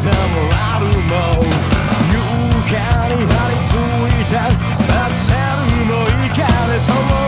でもあるも床に張り付いたアクセルの怒りそう